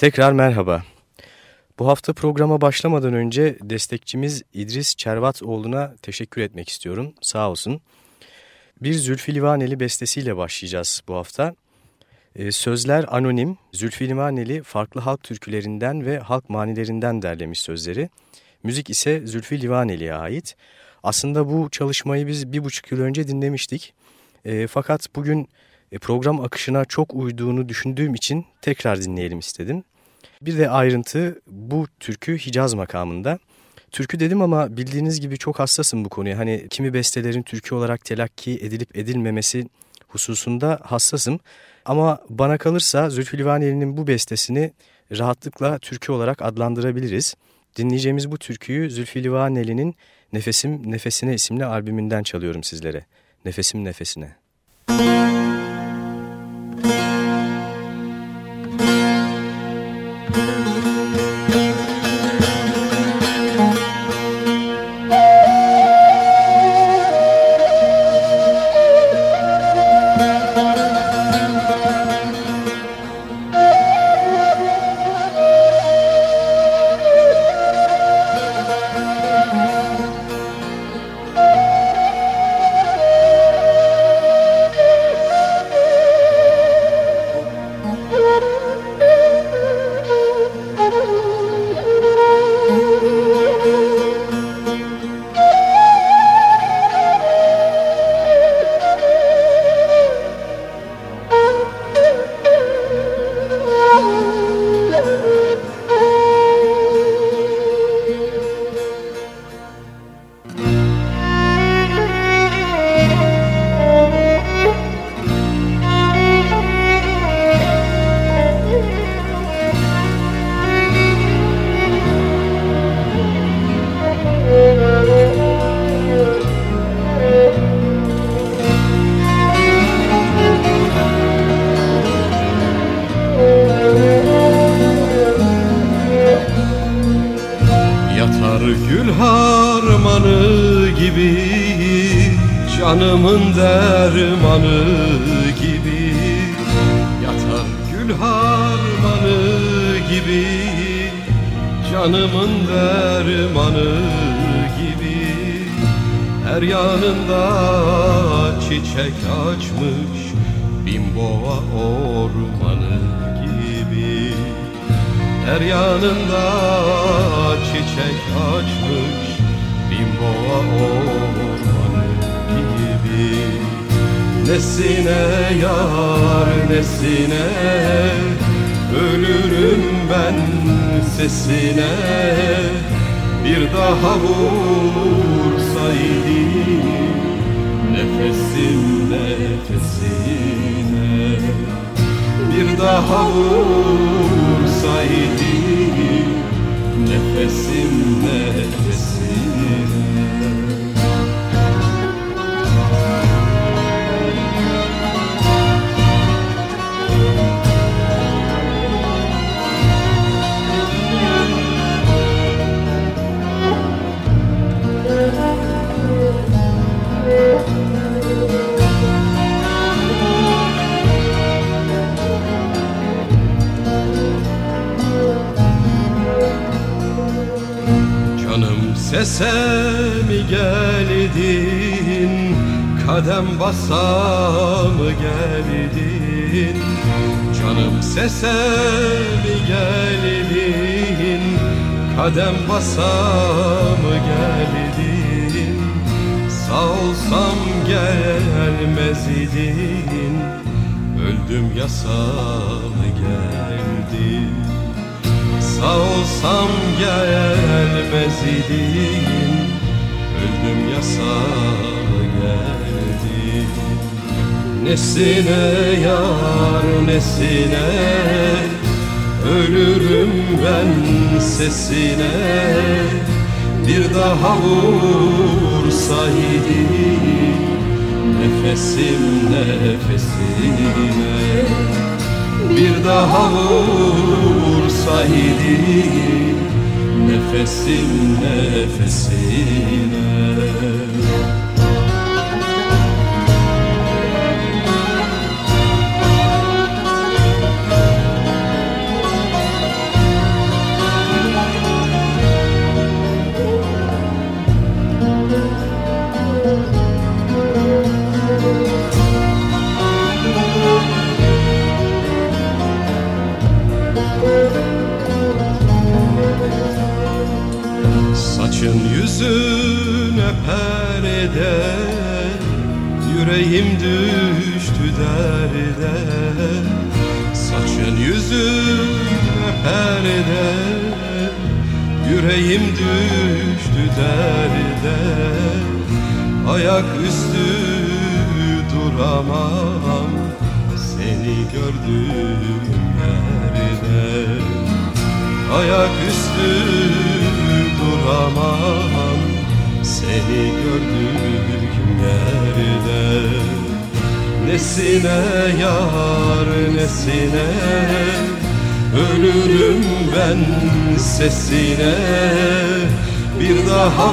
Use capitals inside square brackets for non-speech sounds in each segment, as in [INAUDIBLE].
Tekrar merhaba. Bu hafta programa başlamadan önce destekçimiz İdris Çervatoğlu'na teşekkür etmek istiyorum. Sağ olsun. Bir Zülfü Livaneli bestesiyle başlayacağız bu hafta. Ee, sözler anonim, Zülfü Livaneli farklı halk türkülerinden ve halk manilerinden derlemiş sözleri. Müzik ise Zülfü Livaneli'ye ait. Aslında bu çalışmayı biz bir buçuk yıl önce dinlemiştik. E, fakat bugün e, program akışına çok uyduğunu düşündüğüm için tekrar dinleyelim istedim. Bir de ayrıntı bu türkü Hicaz makamında. Türkü dedim ama bildiğiniz gibi çok hassasım bu konuya. Hani kimi bestelerin türkü olarak telakki edilip edilmemesi hususunda hassasım. Ama bana kalırsa Zülfü Livaneli'nin bu bestesini rahatlıkla türkü olarak adlandırabiliriz. Dinleyeceğimiz bu türküyü Zülfü Livaneli'nin Nefesim Nefesine isimli albümünden çalıyorum sizlere. Nefesim Nefesine. Müzik Kadem basa mı geldin? Sağ olsam gelmez idin. Öldüm yasa mı geldin? Sağ olsam gelmez idim Öldüm yasa geldi Nesine yar nesine Ölürüm ben sesine. Bir daha vursaydı Nefesim nefesine. Bir daha vursaydı nefesim nefesine Ayak üstü duramam. Seni gördüğüm yerde Ayak üstü duramam. Seni gördüğüm yerde Nesine yar nesine? Ölürüm ben sesine. Bir daha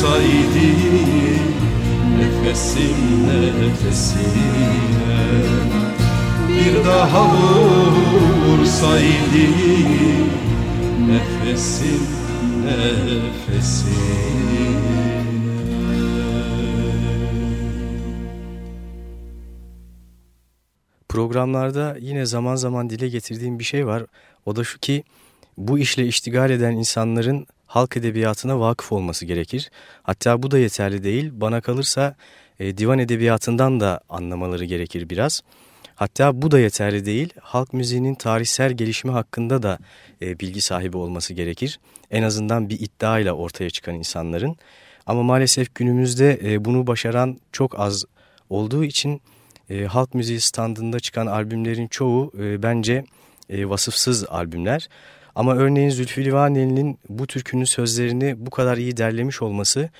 vursaydı Nefesim nefesine Bir daha vursaydı Nefesim nefesine Programlarda yine zaman zaman dile getirdiğim bir şey var. O da şu ki bu işle iştigal eden insanların halk edebiyatına vakıf olması gerekir. Hatta bu da yeterli değil. Bana kalırsa e, divan edebiyatından da anlamaları gerekir biraz. Hatta bu da yeterli değil. Halk müziğinin tarihsel gelişimi hakkında da e, bilgi sahibi olması gerekir. En azından bir iddiayla ortaya çıkan insanların. Ama maalesef günümüzde e, bunu başaran çok az olduğu için e, halk müziği standında çıkan albümlerin çoğu e, bence e, vasıfsız albümler. Ama örneğin Zülfü Livaneli'nin bu türkünün sözlerini bu kadar iyi derlemiş olması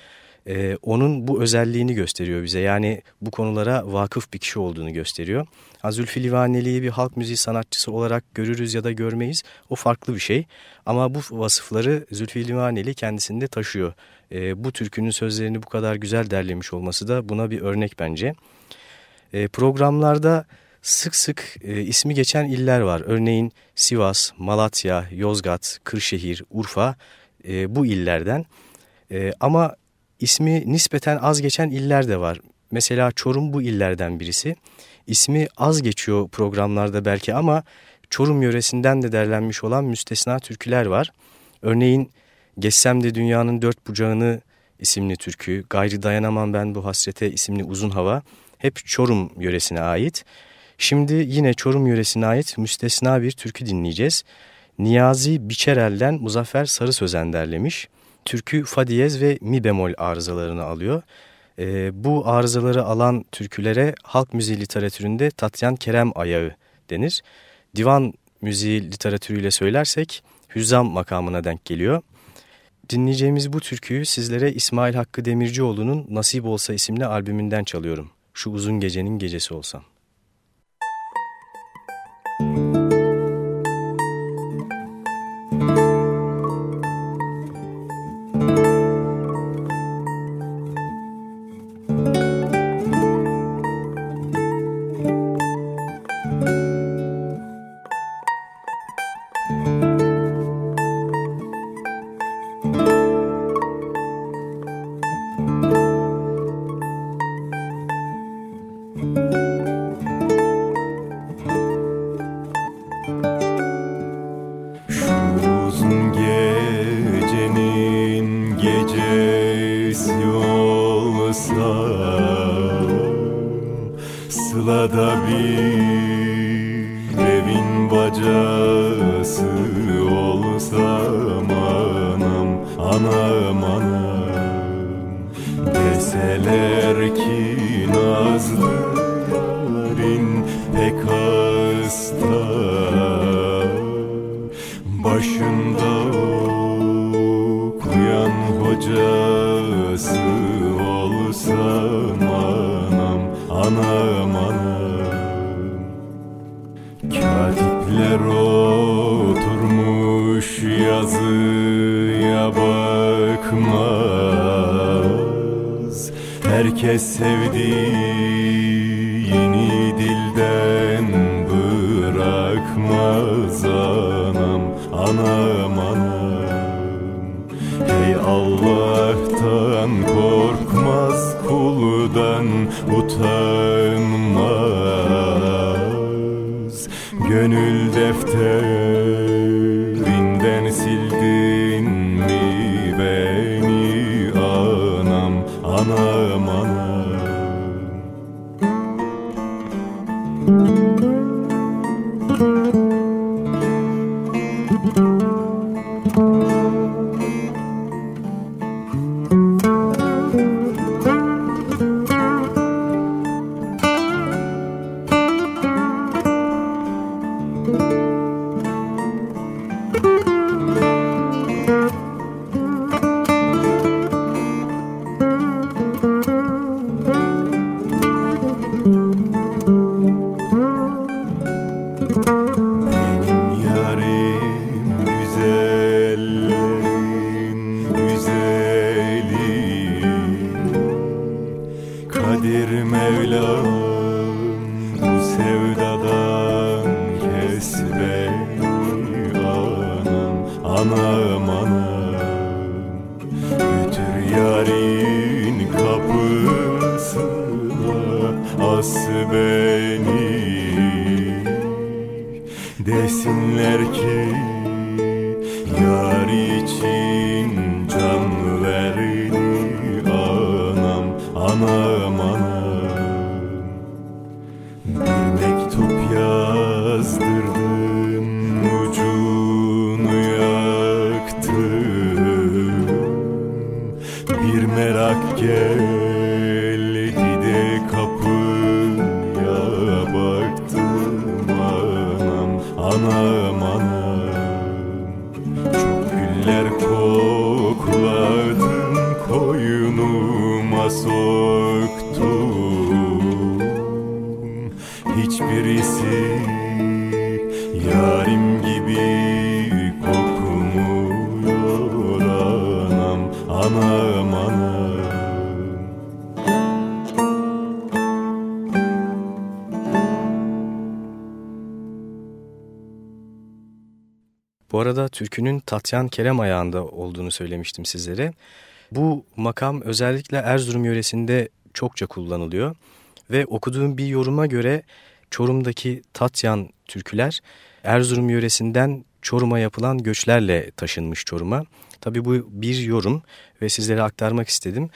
e, onun bu özelliğini gösteriyor bize. Yani bu konulara vakıf bir kişi olduğunu gösteriyor. Ha, Zülfü Livaneli'yi bir halk müziği sanatçısı olarak görürüz ya da görmeyiz. O farklı bir şey. Ama bu vasıfları Zülfü Livaneli kendisinde taşıyor. E, bu türkünün sözlerini bu kadar güzel derlemiş olması da buna bir örnek bence. E, programlarda sık sık e, ismi geçen iller var. Örneğin Sivas, Malatya, Yozgat, Kırşehir, Urfa e, bu illerden. E, ama ismi nispeten az geçen iller de var. Mesela Çorum bu illerden birisi. İsmi az geçiyor programlarda belki ama Çorum yöresinden de derlenmiş olan müstesna türküler var. Örneğin Geçsem de Dünyanın Dört Bucağını isimli türkü, Gayri Dayanamam Ben Bu Hasrete isimli uzun hava hep Çorum yöresine ait. Şimdi yine Çorum yöresine ait müstesna bir türkü dinleyeceğiz. Niyazi Biçerel'den Muzaffer Sarı Sözen derlemiş. Türkü fa diyez ve mi bemol arızalarını alıyor. Ee, bu arızaları alan türkülere halk müziği literatüründe Tatyan Kerem ayağı denir. Divan müziği literatürüyle söylersek hüzzam makamına denk geliyor. Dinleyeceğimiz bu türküyü sizlere İsmail Hakkı Demircioğlu'nun Nasip Olsa isimli albümünden çalıyorum. Şu uzun gecenin gecesi olsam. Anam, anam, Hey Allah'tan korkmaz kuldan utanmaz. Gönülde defterinden türkünün Tatyan Kerem ayağında olduğunu söylemiştim sizlere. Bu makam özellikle Erzurum yöresinde çokça kullanılıyor. Ve okuduğum bir yoruma göre Çorum'daki Tatyan türküler Erzurum yöresinden Çorum'a yapılan göçlerle taşınmış Çorum'a. Tabii bu bir yorum ve sizlere aktarmak istedim.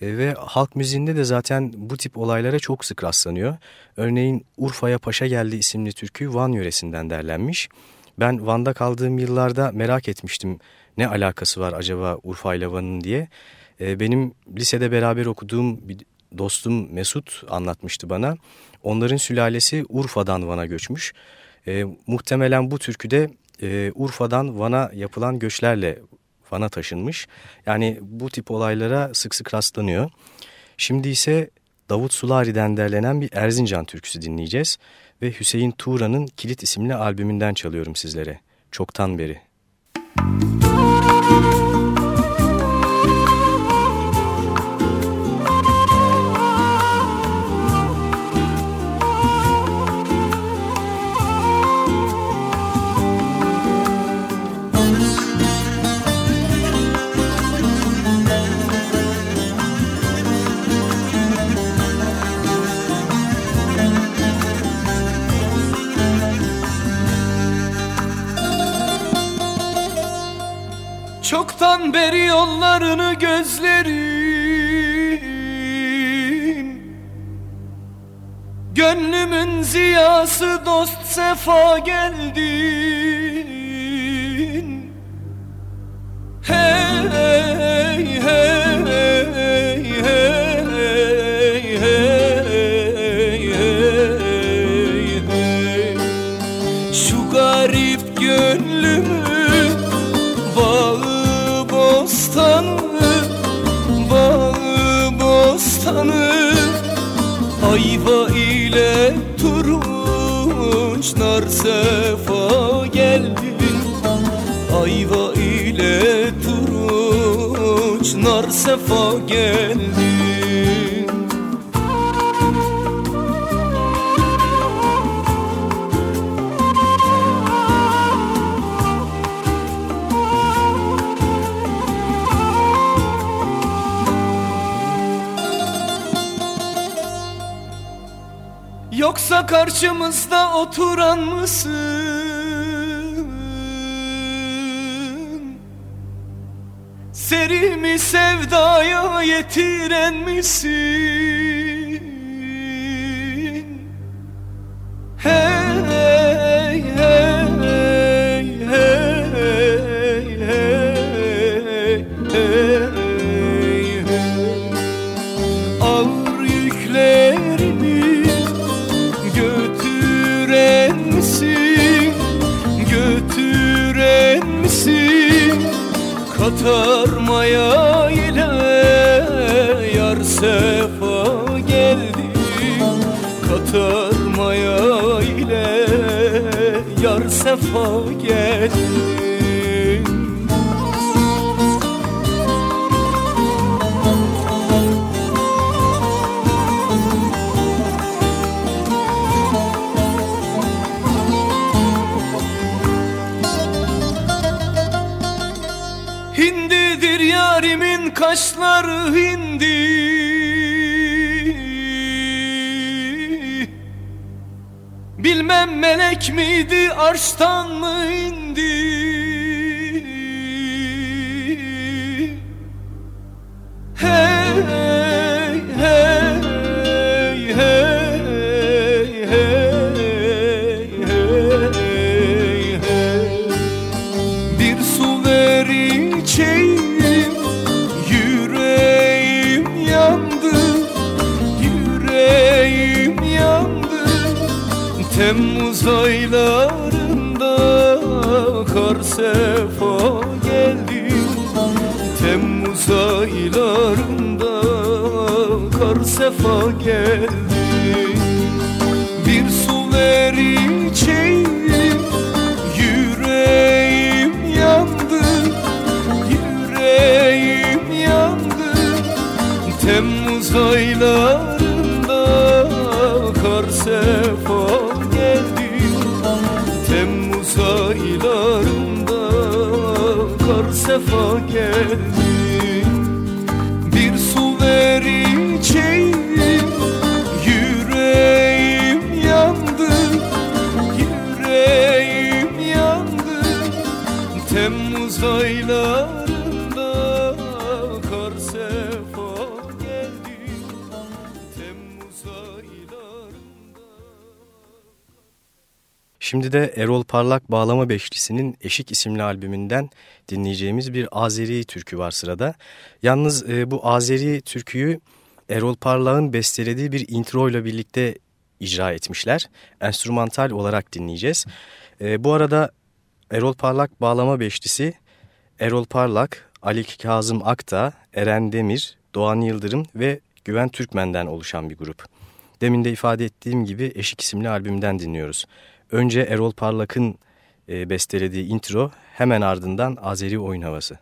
E, ve halk müziğinde de zaten bu tip olaylara çok sık rastlanıyor. Örneğin Urfa'ya Paşa Geldi isimli türkü Van yöresinden derlenmiş. Ben Van'da kaldığım yıllarda merak etmiştim ne alakası var acaba Urfa ile Van'ın diye. E, benim lisede beraber okuduğum bir dostum Mesut anlatmıştı bana. Onların sülalesi Urfa'dan Van'a göçmüş. E, muhtemelen bu türküde e, Urfa'dan Van'a yapılan göçlerle Van'a taşınmış. Yani bu tip olaylara sık sık rastlanıyor. Şimdi ise Davut Sulari'den derlenen bir Erzincan türküsü dinleyeceğiz. Ve Hüseyin Tuğra'nın Kilit isimli albümünden çalıyorum sizlere. Çoktan beri. Çoktan beri yollarını gözlerim. Gönlümün ziyası dost sefa geldin. Hey hey hey. Şu garip gönlümü bostanı Bağı bostanı. Ayva ile turunçlar sefa geldin Ayva ile turunçlar sefa geldin karşımızda oturan mısın? Serimi sevdaya yetiren misin? Yar melek miydi arştan Parlak Bağlama Beşlisi'nin Eşik isimli albümünden dinleyeceğimiz bir Azeri türkü var sırada. Yalnız e, bu Azeri türküyü Erol Parlak'ın bestelediği bir intro ile birlikte icra etmişler. Enstrümantal olarak dinleyeceğiz. E, bu arada Erol Parlak Bağlama Beşlisi, Erol Parlak, Ali Kazım Akta, Eren Demir, Doğan Yıldırım ve Güven Türkmen'den oluşan bir grup. Demin de ifade ettiğim gibi Eşik isimli albümden dinliyoruz. Önce Erol Parlak'ın bestelediği intro, hemen ardından Azeri oyun havası.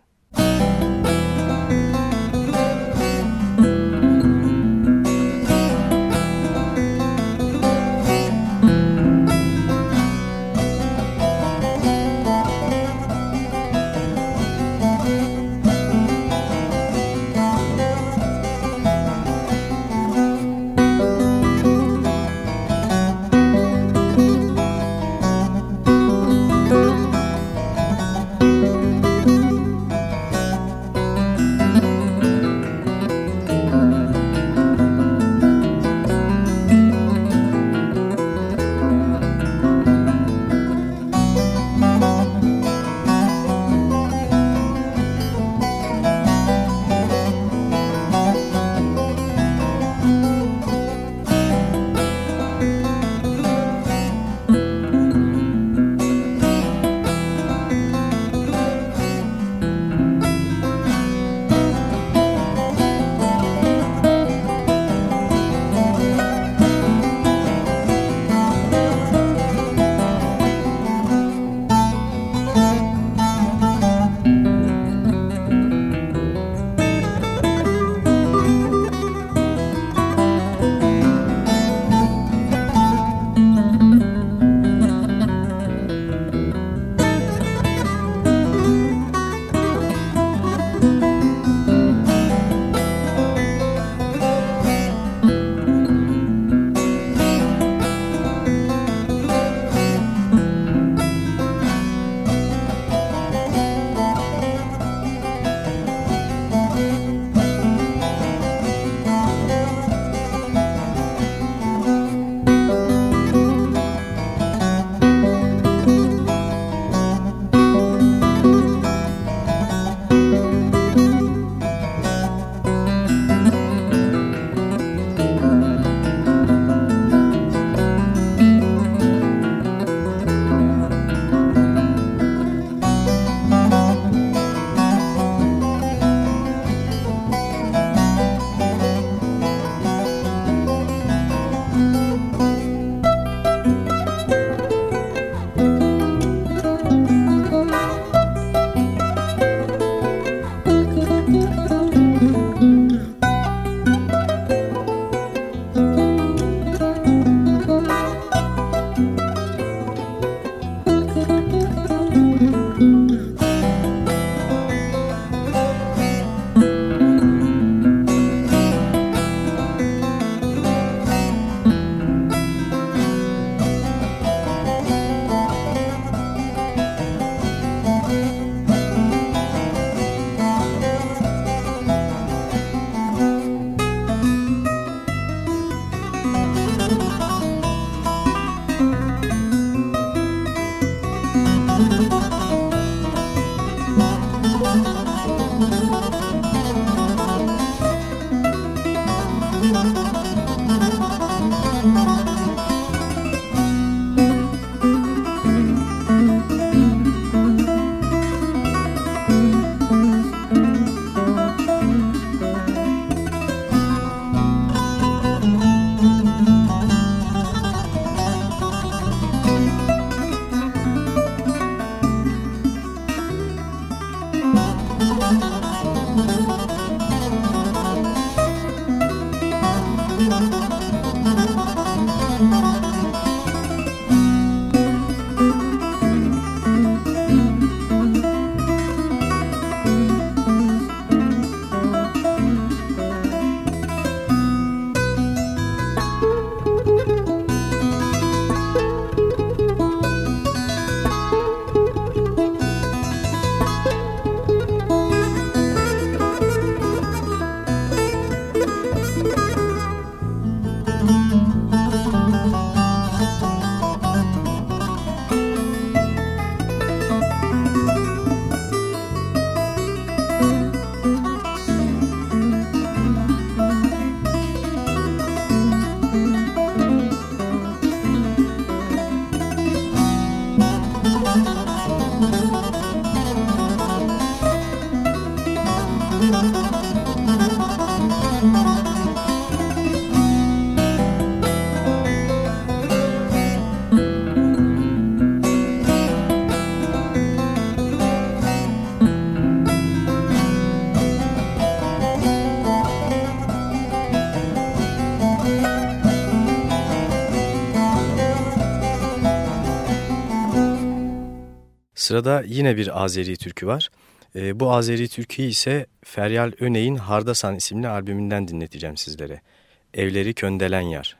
Sırada yine bir Azeri türkü var. E, bu Azeri türküyü ise Feryal Öney'in Hardasan isimli albümünden dinleteceğim sizlere. Evleri Köndelen Yar.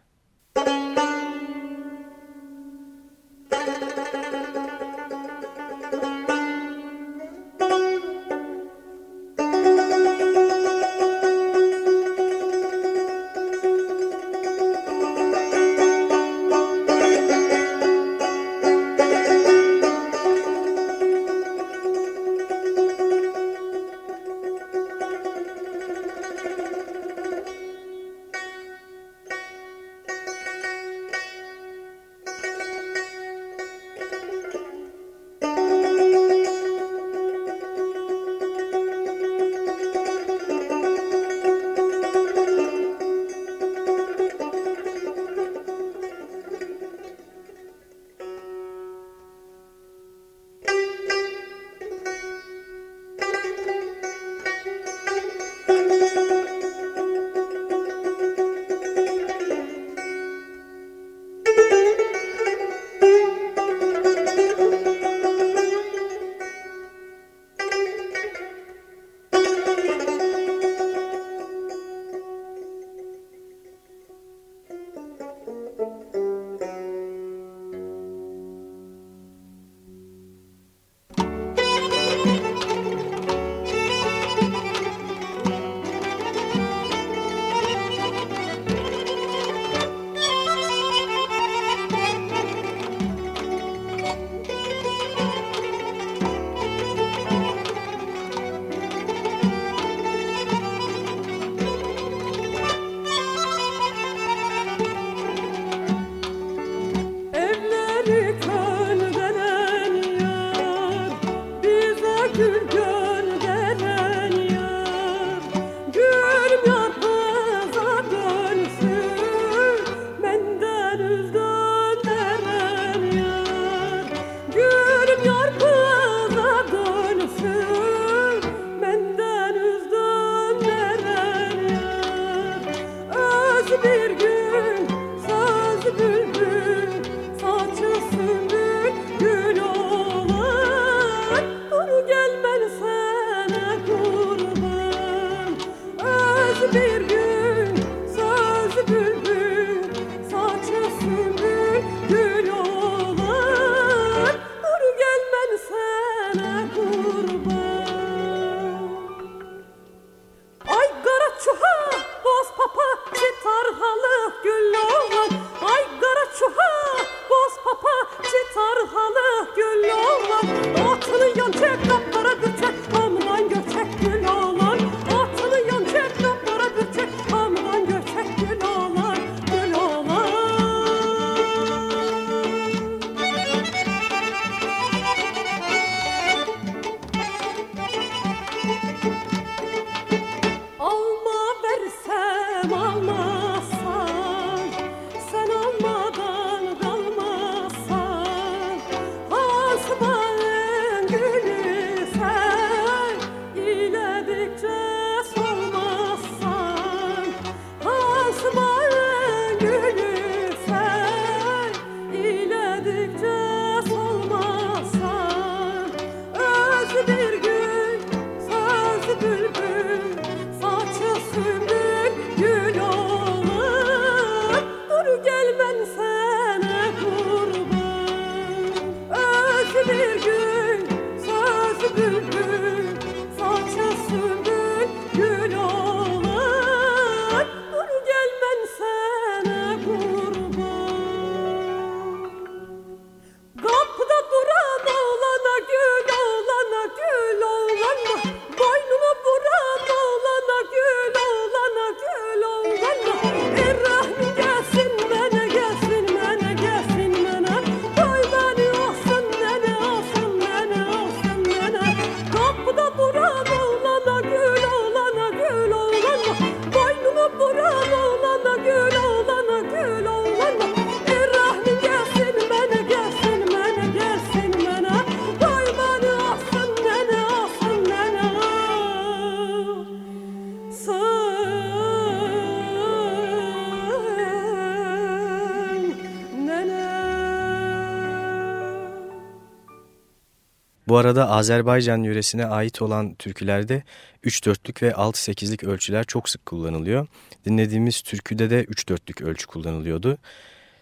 Arada Azerbaycan yöresine ait olan türkülerde 3-4'lük ve 6-8'lik ölçüler çok sık kullanılıyor. Dinlediğimiz türküde de 3-4'lük ölçü kullanılıyordu.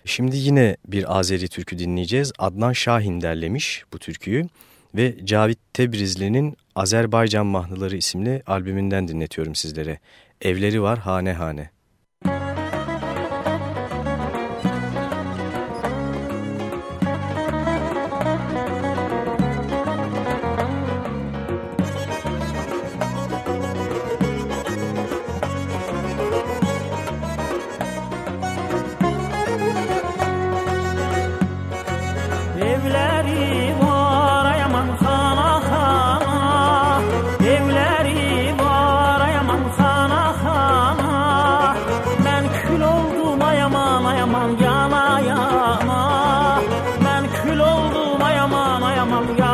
Şimdi yine bir Azeri türkü dinleyeceğiz. Adnan Şahin derlemiş bu türküyü ve Cavit Tebrizli'nin Azerbaycan Mahnıları isimli albümünden dinletiyorum sizlere. Evleri var hane hane. Yamalia.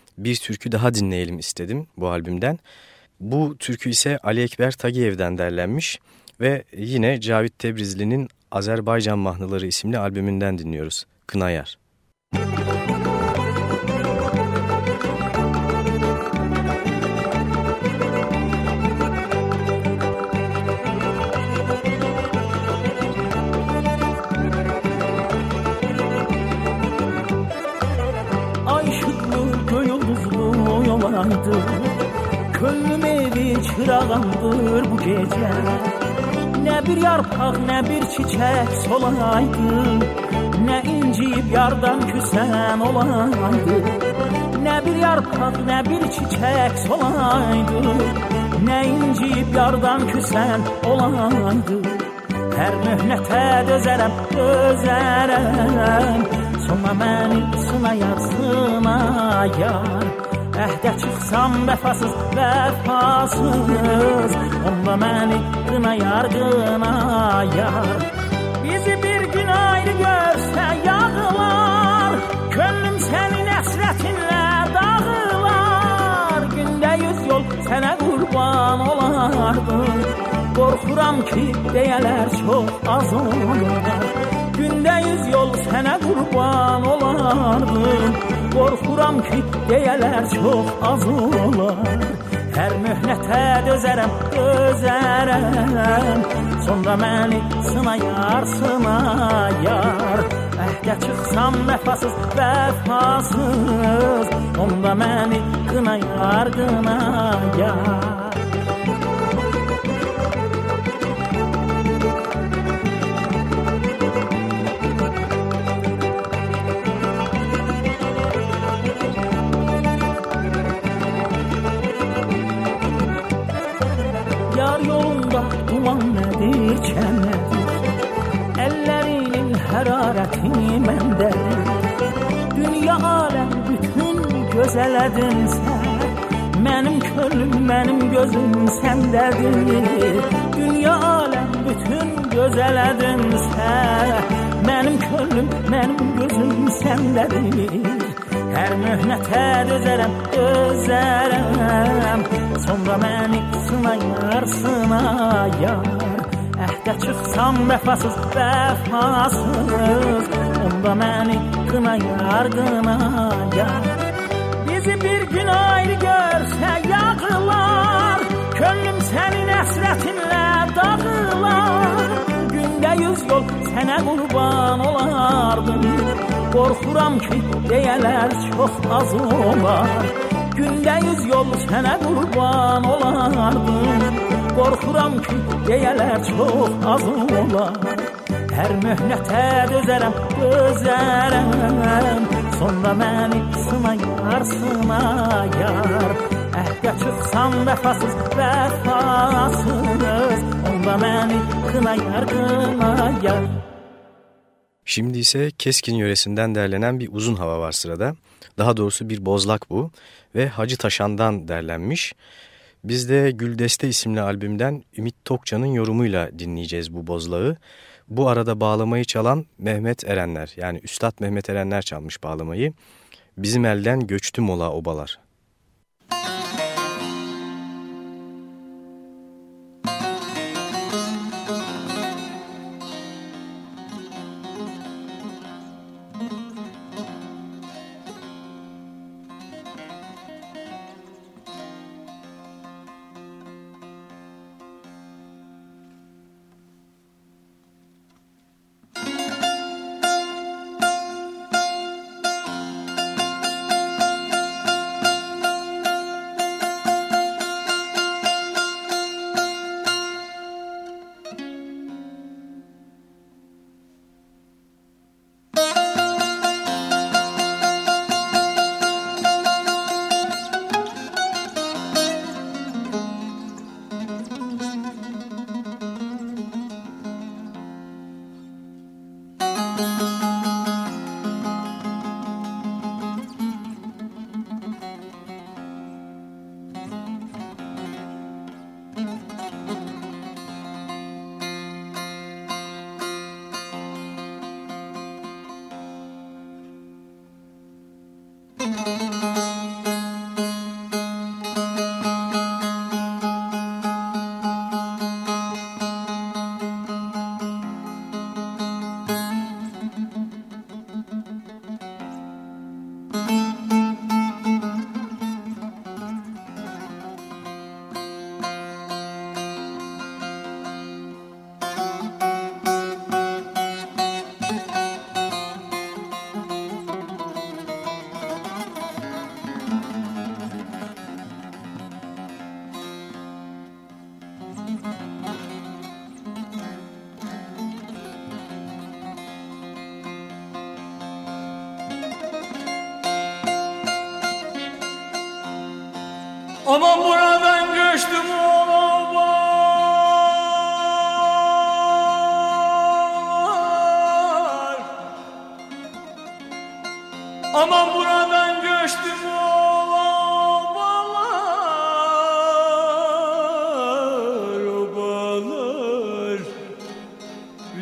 bir türkü daha dinleyelim istedim bu albümden. Bu türkü ise Ali Ekber Tagiyev'den derlenmiş ve yine Cavit Tebrizli'nin Azerbaycan Mahnıları isimli albümünden dinliyoruz. Kınayar. Müzik qırağam buyur bu gecə. Nə bir yarpaq, nə bir çiçək solaydı. Nə incib yardan küsən olaydı. Nə bir yarpaq, nə bir çiçək solaydı. Nə incib yardan küsən olaydı. Hər möhnətə dözərəm, dözərəm. Sona məni, sına yar, sına yar. Əhdə çıxsam vəfasız, vəfasız Onda məni qınayar, qınayar Bizi bir gün ayrı görsə yağılar Könlüm sənin əsrətinlə dağılar Gündə yüz yol sənə qurban olardım. Qorxuram ki, deyələr çox az olar Gündə yüz yol sənə qurban olardım Qorxuram ki, deyələr çox az olar. Hər möhnətə dözərəm, dözərəm Sonra məni sınayar, sınayar. Əhdə çıxsam vəfasız, vəfasız Onda məni qınayar, qınayar gözələdin sən Mənim könlüm, mənim gözüm səndədir Dünya aləm bütün gözələdin sən Mənim könlüm, mənim gözüm səndədir Hər möhnətə dözərəm, dözərəm Sonra məni sınayar, sınayar Əhdə çıxsam vəfasız, vəfasız Onda məni qınayar, qınayar Bizi bir gün ayrı görsə yağılar Könlüm sənin əsrətinlə dağılar Gündə yüz yol sənə qurban olardım. Qorxuram ki, deyələr çox az olar. Gündə yüz yol sənə qurban olardım. Qorxuram ki, deyələr çox az olar. Hər möhnətə dözərəm, dözərəm Sonra məni sınayar, sınayar Əhdə çıxsam vəfasız, vəfasız Onda məni kınayar, kınayar Şimdi ise Keskin yöresinden derlenen bir uzun hava var sırada. Daha doğrusu bir bozlak bu ve Hacı Taşan'dan derlenmiş. Biz de Güldeste isimli albümden Ümit Tokcan'ın yorumuyla dinleyeceğiz bu bozlağı. Bu arada bağlamayı çalan Mehmet Erenler yani Üstad Mehmet Erenler çalmış bağlamayı. Bizim elden göçtü mola obalar.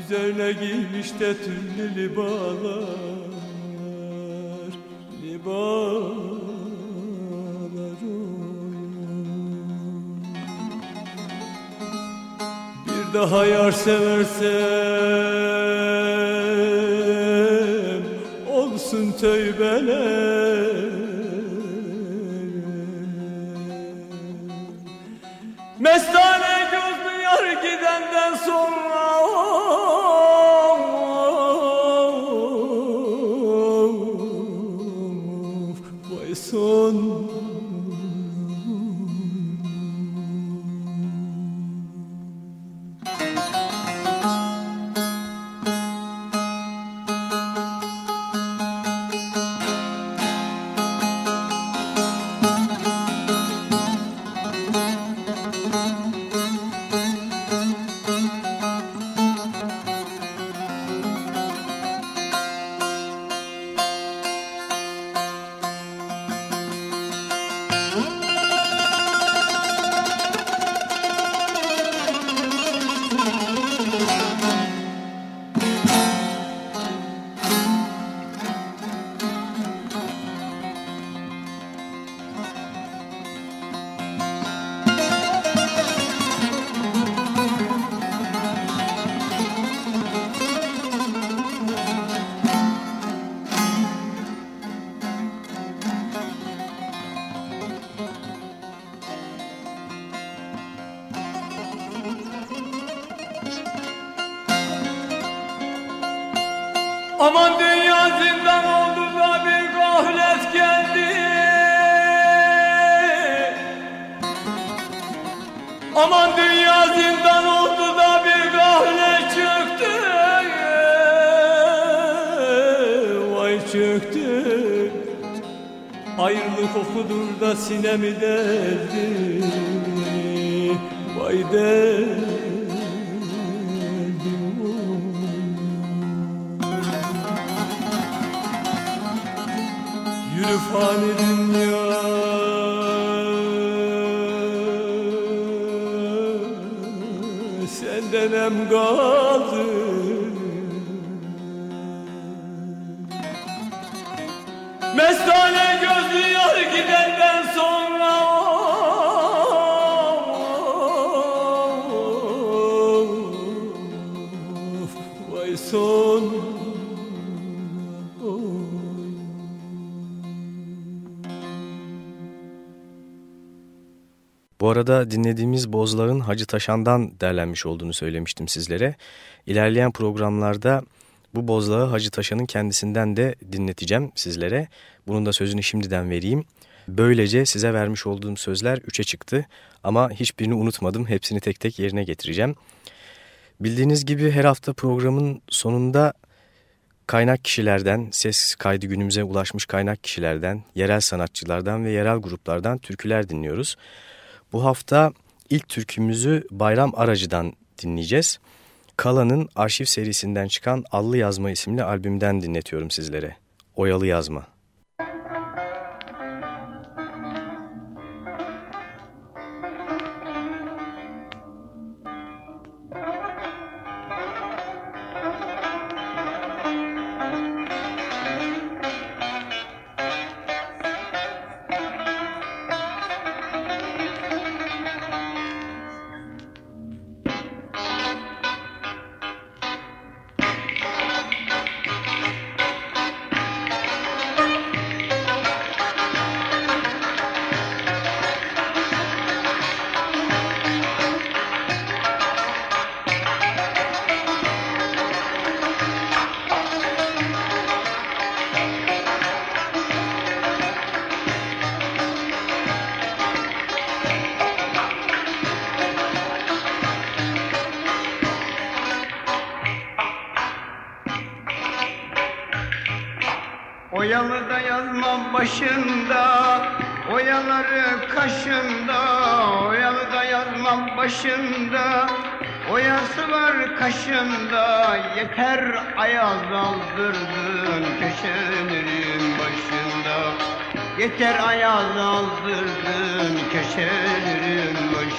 Üzerine giymiş de tüllü libalar Libalar Bir daha yar seversem Olsun tövbeler. Mestane gözlü yar gidenden sonra Aman dünya zindan oldu da bir gaflet geldi. Aman dünya zindan oldu da bir gaflet çıktı. Vay çıktı. Ayrılık okudur da sinemi deldi Vay deldi fani dünya Bu arada dinlediğimiz Bozlağ'ın Hacı Taşan'dan derlenmiş olduğunu söylemiştim sizlere. İlerleyen programlarda bu Bozlağ'ı Hacı Taşan'ın kendisinden de dinleteceğim sizlere. Bunun da sözünü şimdiden vereyim. Böylece size vermiş olduğum sözler 3'e çıktı ama hiçbirini unutmadım. Hepsini tek tek yerine getireceğim. Bildiğiniz gibi her hafta programın sonunda kaynak kişilerden, ses kaydı günümüze ulaşmış kaynak kişilerden, yerel sanatçılardan ve yerel gruplardan türküler dinliyoruz. Bu hafta ilk türkümüzü Bayram Aracı'dan dinleyeceğiz. Kala'nın arşiv serisinden çıkan Allı Yazma isimli albümden dinletiyorum sizlere. Oyalı Yazma.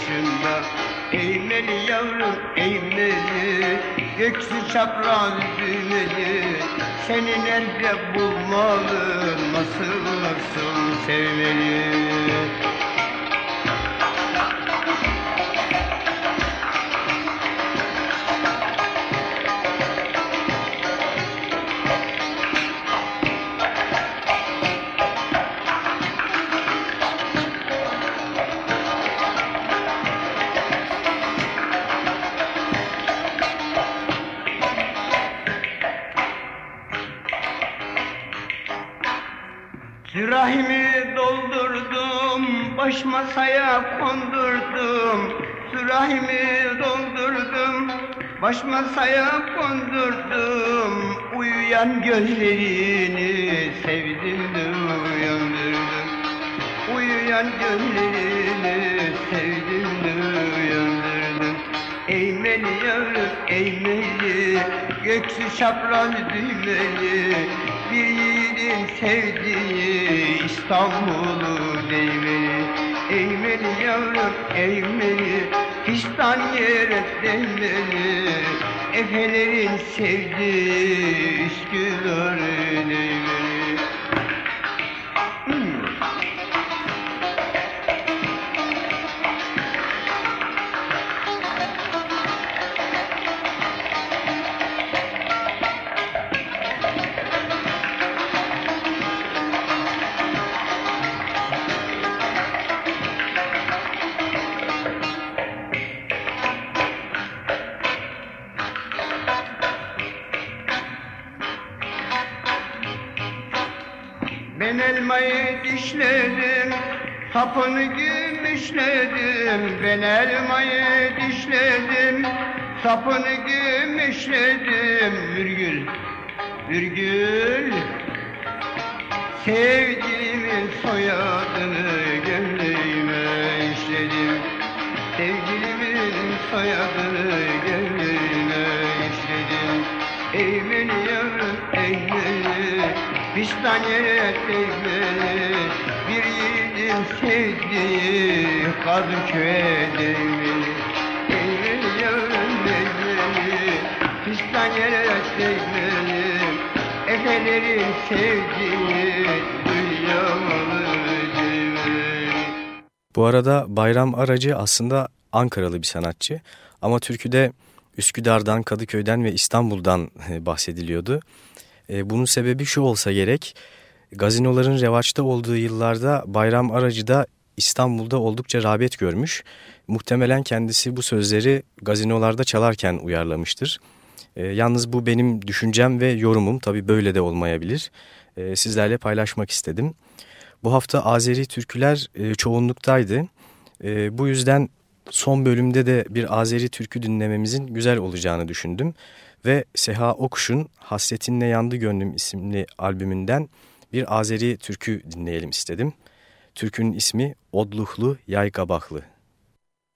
Başında. Eğmeli yavrum eğmeli. Göksü çapraz düğmeli. Seni nerede bulmalı Nasıl nasıl sevmeli masaya kondurdum. Sürahimi doldurdum, baş masaya kondurdum. Uyuyan gözlerini sevdim uyandırdım. Uyuyan gözlerini sevdim uyandırdım. Eğmeli yavrum eğmeli, göksü çapraz düğmeli. Bir yiğidin sevdiği İstanbul'u değmeli Eğmeli yavrum eğmeli Fistan yere değmeli. Efelerin sevdiği Üsküdar'ı değmeli Sapını gümüşledim Ben elmayı dişledim. Sapını gümüşledim Virgül Virgül Sevgilimin soyadını Eğmeni yavrum eğmeni Piştan yere değmeni Efelerin sevdiği Dünyamalı değmeni Bu arada Bayram Aracı aslında Ankaralı bir sanatçı ama türküde Üsküdar'dan, Kadıköy'den ve İstanbul'dan [LAUGHS] bahsediliyordu. E, bunun sebebi şu olsa gerek, gazinoların revaçta olduğu yıllarda Bayram Aracı da İstanbul'da oldukça rağbet görmüş. Muhtemelen kendisi bu sözleri gazinolarda çalarken uyarlamıştır. E, yalnız bu benim düşüncem ve yorumum tabii böyle de olmayabilir. E, sizlerle paylaşmak istedim. Bu hafta Azeri türküler e, çoğunluktaydı. E, bu yüzden son bölümde de bir Azeri türkü dinlememizin güzel olacağını düşündüm. Ve Seha Okuş'un Hasretinle Yandı Gönlüm isimli albümünden bir Azeri türkü dinleyelim istedim. Türkünün ismi Odluhlu Yaygabaklı.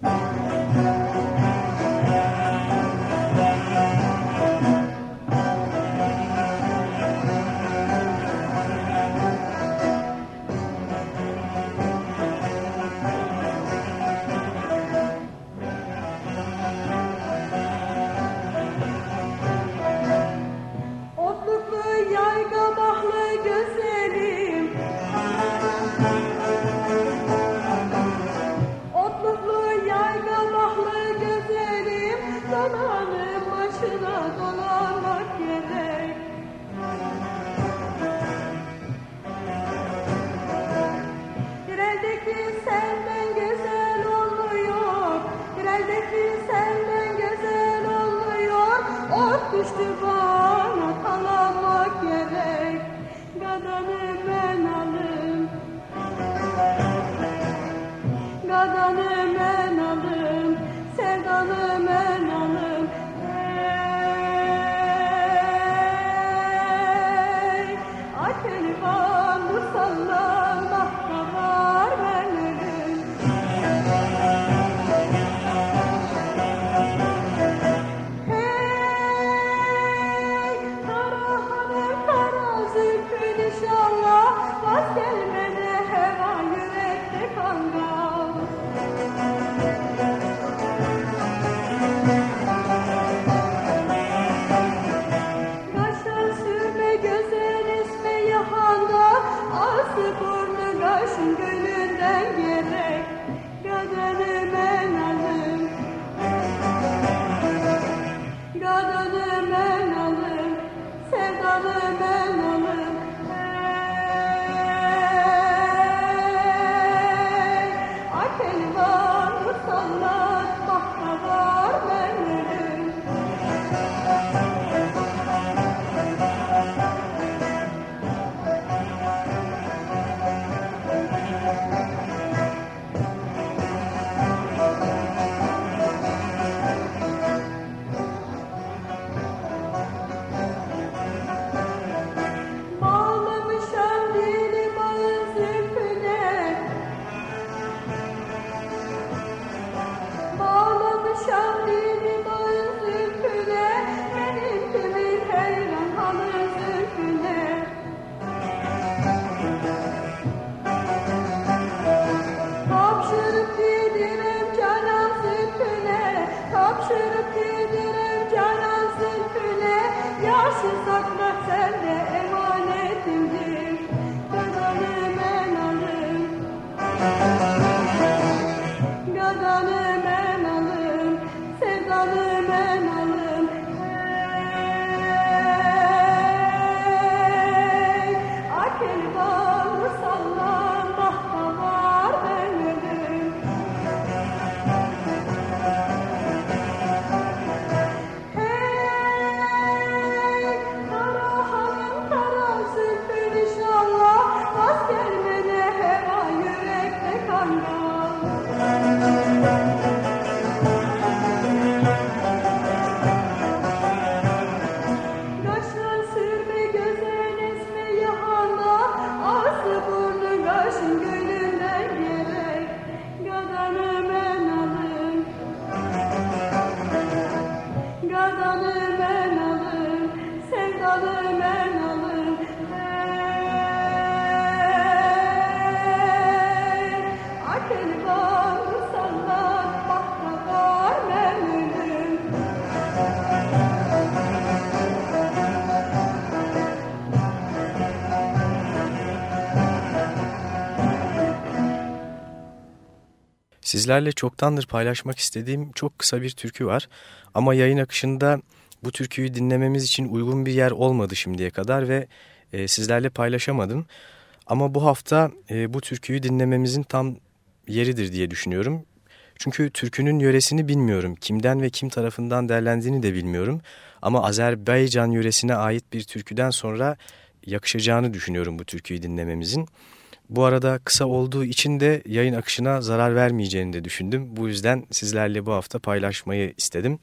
Müzik Sizlerle çoktandır paylaşmak istediğim çok kısa bir türkü var. Ama yayın akışında bu türküyü dinlememiz için uygun bir yer olmadı şimdiye kadar ve e, sizlerle paylaşamadım. Ama bu hafta e, bu türküyü dinlememizin tam yeridir diye düşünüyorum. Çünkü türkünün yöresini bilmiyorum. Kimden ve kim tarafından derlendiğini de bilmiyorum. Ama Azerbaycan yöresine ait bir türküden sonra yakışacağını düşünüyorum bu türküyü dinlememizin. Bu arada kısa olduğu için de yayın akışına zarar vermeyeceğini de düşündüm. Bu yüzden sizlerle bu hafta paylaşmayı istedim.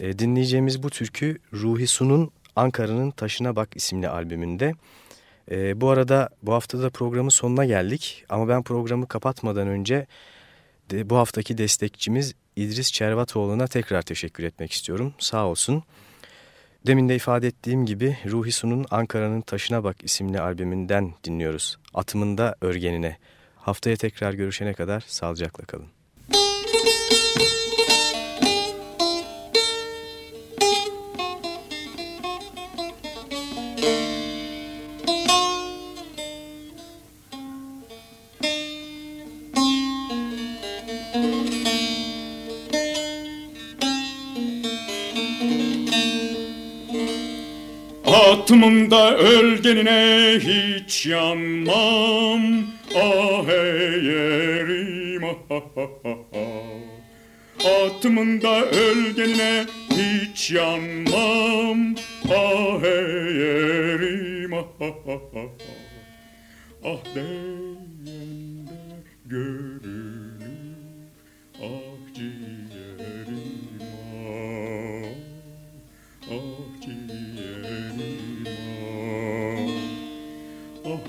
E, dinleyeceğimiz bu türkü Ruhi Su'nun Ankara'nın Taşına Bak isimli albümünde. E, bu arada bu haftada programın sonuna geldik ama ben programı kapatmadan önce de, bu haftaki destekçimiz İdris Çervatoğlu'na tekrar teşekkür etmek istiyorum. Sağ olsun. Demin de ifade ettiğim gibi Ruhi Su'nun Ankara'nın Taşına Bak isimli albümünden dinliyoruz. Atımında örgenine. Haftaya tekrar görüşene kadar sağlıcakla kalın. Atımında ölgenine hiç yanmam Ah eyerim ah, ah, ah, ah. Atımında ölgenine hiç yanmam Ah eyerim ah, ah, ah, ah. Ah deyende görürüm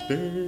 day.